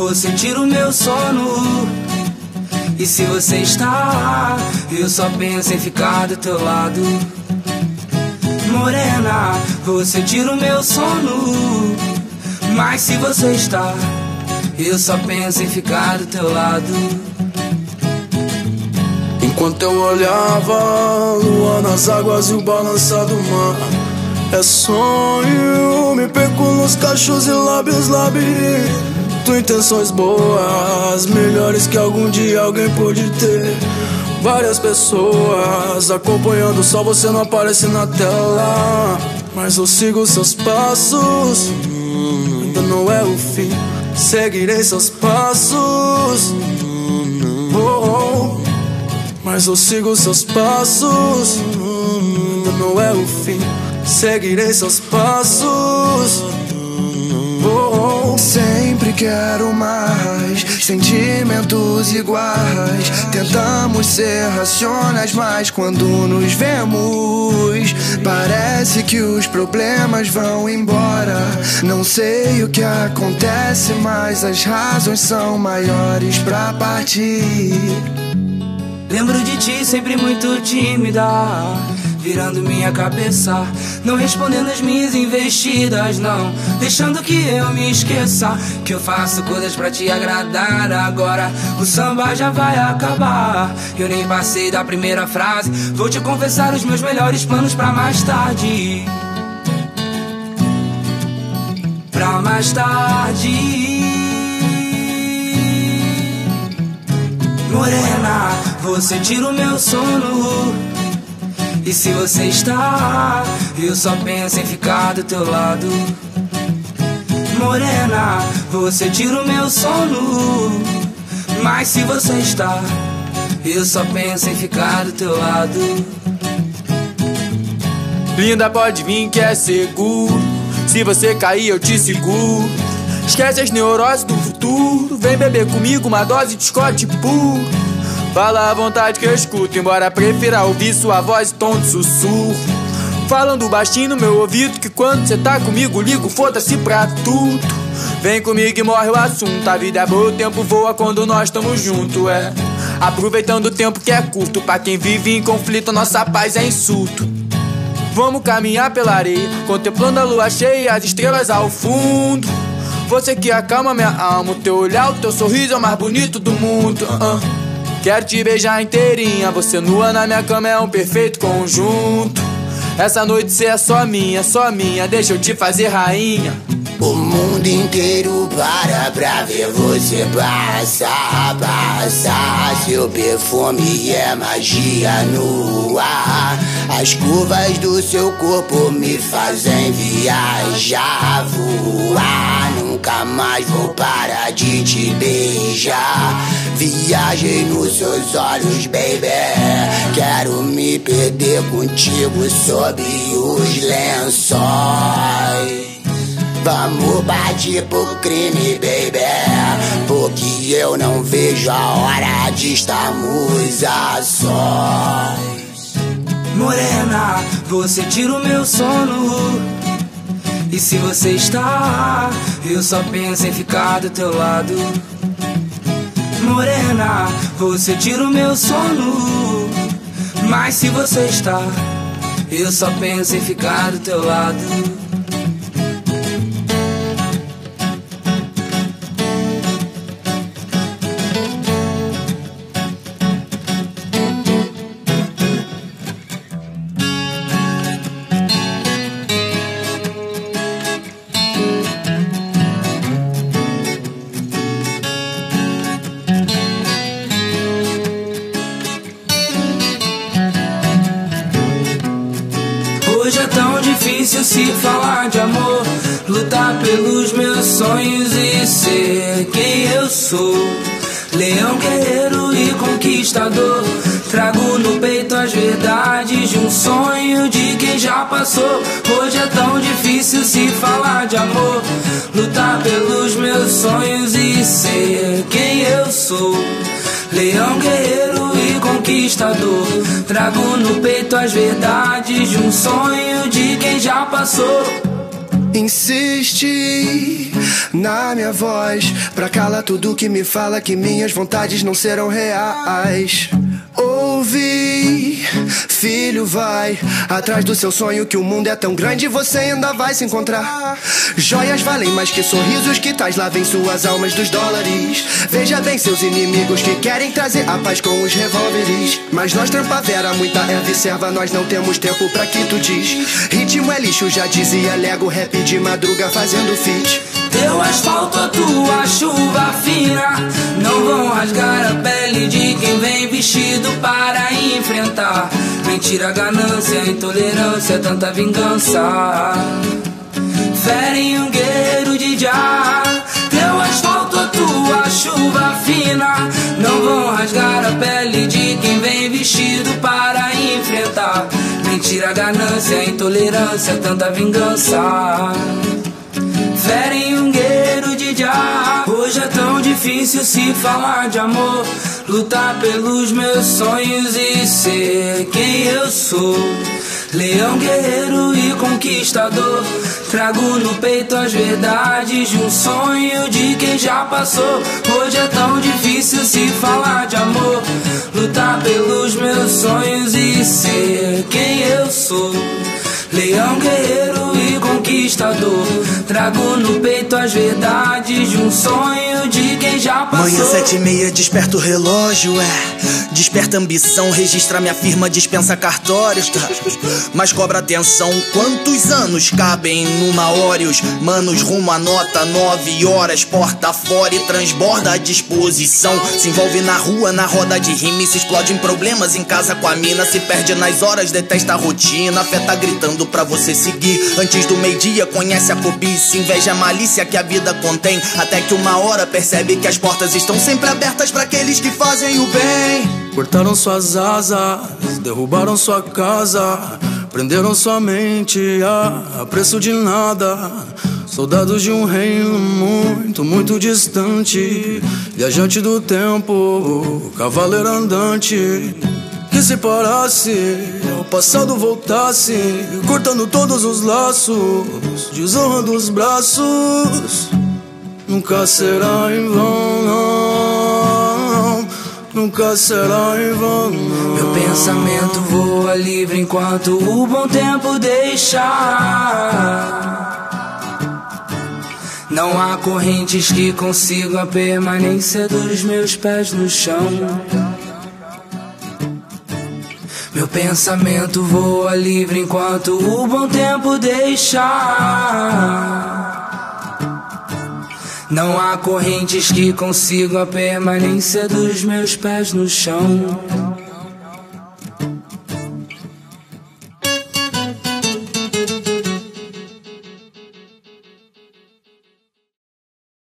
você tira o meu sono. E se você está, eu só penso em ficar do teu lado. Morena, você tira o meu sono. Mas se você está, eu só penso em ficar do teu lado. Enquanto eu olhava a lua nas águas e o balançar do mar É sonho, me perco nos cachos e lábios labirintos Intenções boas, melhores que algum dia alguém pôde ter Várias pessoas acompanhando, só você não aparece na tela Mas eu sigo seus passos, ainda não é o fim Seguirei seus passos oh, oh. Mas eu sigo seus passos, ainda não é o fim. Seguirei seus passos. Oh, oh. Quero mais sentimentos iguais. Tentamos ser racionais, mas quando nos vemos, parece que os problemas vão embora. Não sei o que acontece, mas as razões são maiores pra partir. Lembro de ti sempre muito tímida, virando minha cabeça, não respondendo as minhas investidas, não, deixando que eu me esqueça que eu faço coisas pra te agradar. Agora o samba já vai acabar. Eu nem passei da primeira frase, vou te confessar os meus melhores planos pra mais tarde. Pra mais tarde. Morena, você tira o meu sono. E se você está, eu só penso em ficar do teu lado. Morena, você tira o meu sono. Mas se você está, eu só penso em ficar do teu lado. Linda, pode vir que é seguro. Se você cair, eu te seguro. Esquece as neuroses do futuro. Vem beber comigo uma dose de Scott puro. Fala à vontade que eu escuto, embora prefira ouvir sua voz e tom de sussurro. Falando baixinho no meu ouvido, que quando cê tá comigo, ligo, foda-se pra tudo. Vem comigo e morre o assunto. A vida é boa, o tempo voa quando nós estamos juntos, é. Aproveitando o tempo que é curto, pra quem vive em conflito, nossa paz é insulto. Vamos caminhar pela areia, contemplando a lua cheia, as estrelas ao fundo. Você que acalma minha alma, o teu olhar, o teu sorriso é o mais bonito do mundo. Uh. Quero te beijar inteirinha, você nua na minha cama é um perfeito conjunto. Essa noite cê é só minha, só minha, deixa eu te fazer rainha. O mundo inteiro para pra ver você passar, passar. Seu perfume é magia no ar. As curvas do seu corpo me fazem viajar, voar. Nunca mais vou parar de te beijar. Viajei nos seus olhos, baby. Quero me perder contigo sob os lençóis. Vamos partir pro crime, baby. Porque eu não vejo a hora de estarmos a sós. Morena, você tira o meu sono. E se você está, eu só penso em ficar do teu lado. Morena, você tira o meu sono. Mas se você está, eu só penso em ficar do teu lado. Se falar de amor, lutar pelos meus sonhos e ser quem eu sou. Leão guerreiro e conquistador, trago no peito as verdades de um sonho de quem já passou. Hoje é tão difícil se falar de amor, lutar pelos meus sonhos e ser quem eu sou. Leão guerreiro conquistador, trago no peito as verdades de um sonho de quem já passou. Insiste na minha voz Pra calar tudo que me fala Que minhas vontades não serão reais Ouvi, filho, vai atrás do seu sonho. Que o mundo é tão grande, você ainda vai se encontrar. Joias valem mais que sorrisos que tais lavem suas almas dos dólares. Veja bem seus inimigos que querem trazer a paz com os revólveres. Mas nós trampa vera, muita erva e serva, nós não temos tempo pra que tu diz. Ritmo é lixo, já dizia Lego, rap de madruga fazendo fit. Teu asfalto, tua chuva fina. Não vão rasgar a pele de quem vem vestido para enfrentar. Mentira, ganância, intolerância, tanta vingança. Ferem um guerreiro de já Teu asfalto, tua chuva fina. Não vão rasgar a pele de quem vem vestido para enfrentar. Mentira, ganância, intolerância, tanta vingança ferem um guerreiro de já. Hoje é tão difícil se falar de amor, lutar pelos meus sonhos e ser quem eu sou. Leão guerreiro e conquistador, trago no peito as verdades de um sonho de quem já passou. Hoje é tão difícil se falar de amor, lutar pelos meus sonhos e ser quem eu sou. Leão guerreiro conquistador. Trago no peito as verdades de um sonho de quem já passou. Manhã sete e meia, desperta o relógio, é. Desperta ambição, registra minha firma, dispensa cartórios. Mas cobra atenção, quantos anos cabem numa Óreos? Manos rumo a nota, nove horas, porta fora e transborda a disposição. Se envolve na rua, na roda de rima e se explode em problemas em casa com a mina. Se perde nas horas, detesta a rotina, fé tá gritando pra você seguir. Antes do meio-dia, conhece a cobiça, inveja a malícia que a vida contém. Até que uma hora percebe que as portas estão sempre abertas para aqueles que fazem o bem. Cortaram suas asas, derrubaram sua casa, prenderam sua mente a, preço de nada. Soldados de um reino muito, muito distante, viajante do tempo, cavaleiro andante. Que se parasse, ao passado voltasse, cortando todos os laços, desonrando os braços. Nunca será em vão, não, nunca será em vão. Meu pensamento voa livre enquanto o bom tempo deixar. Não há correntes que consigam a permanência dos meus pés no chão. Meu pensamento voa livre enquanto o bom tempo deixar. Não há correntes que consigam a permanência dos meus pés no chão.